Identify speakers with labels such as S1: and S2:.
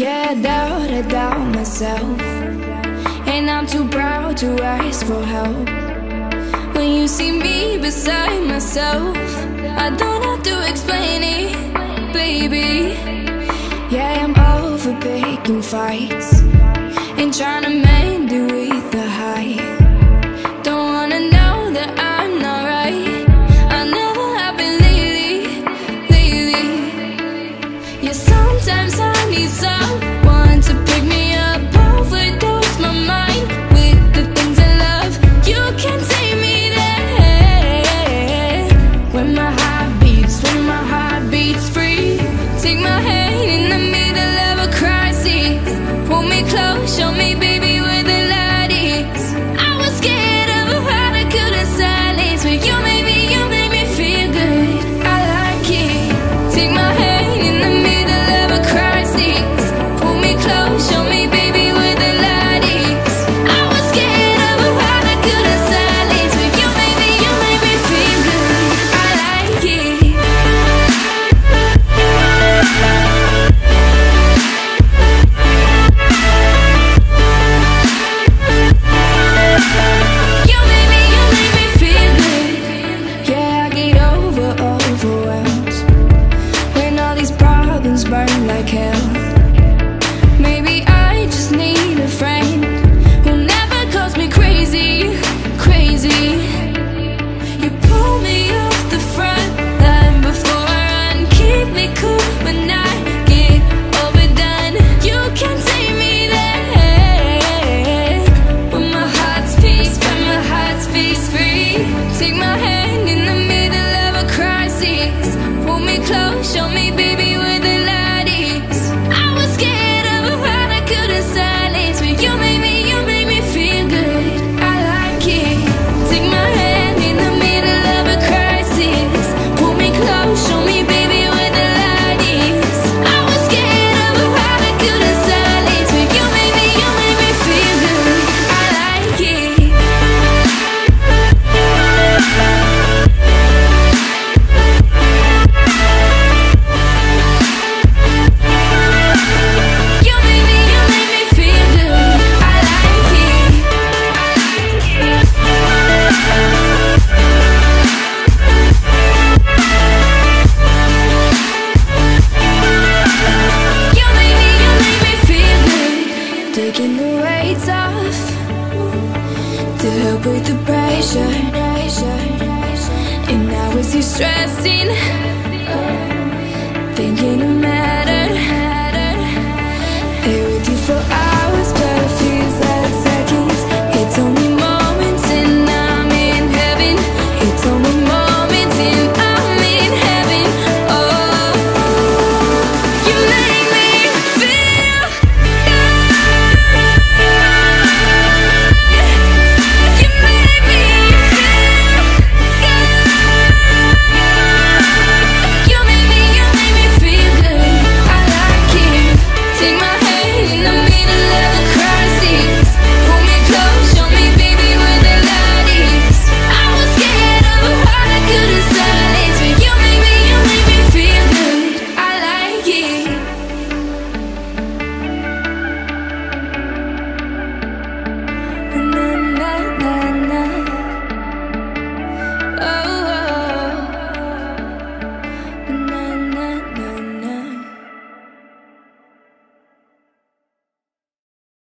S1: Yeah, I doubt, I doubt myself. And I'm too proud to ask for help. When you see me beside myself I don't have to explain it, baby. Yeah, I'm over picking fights And trying to mend it. take my hand burn like hell. stressing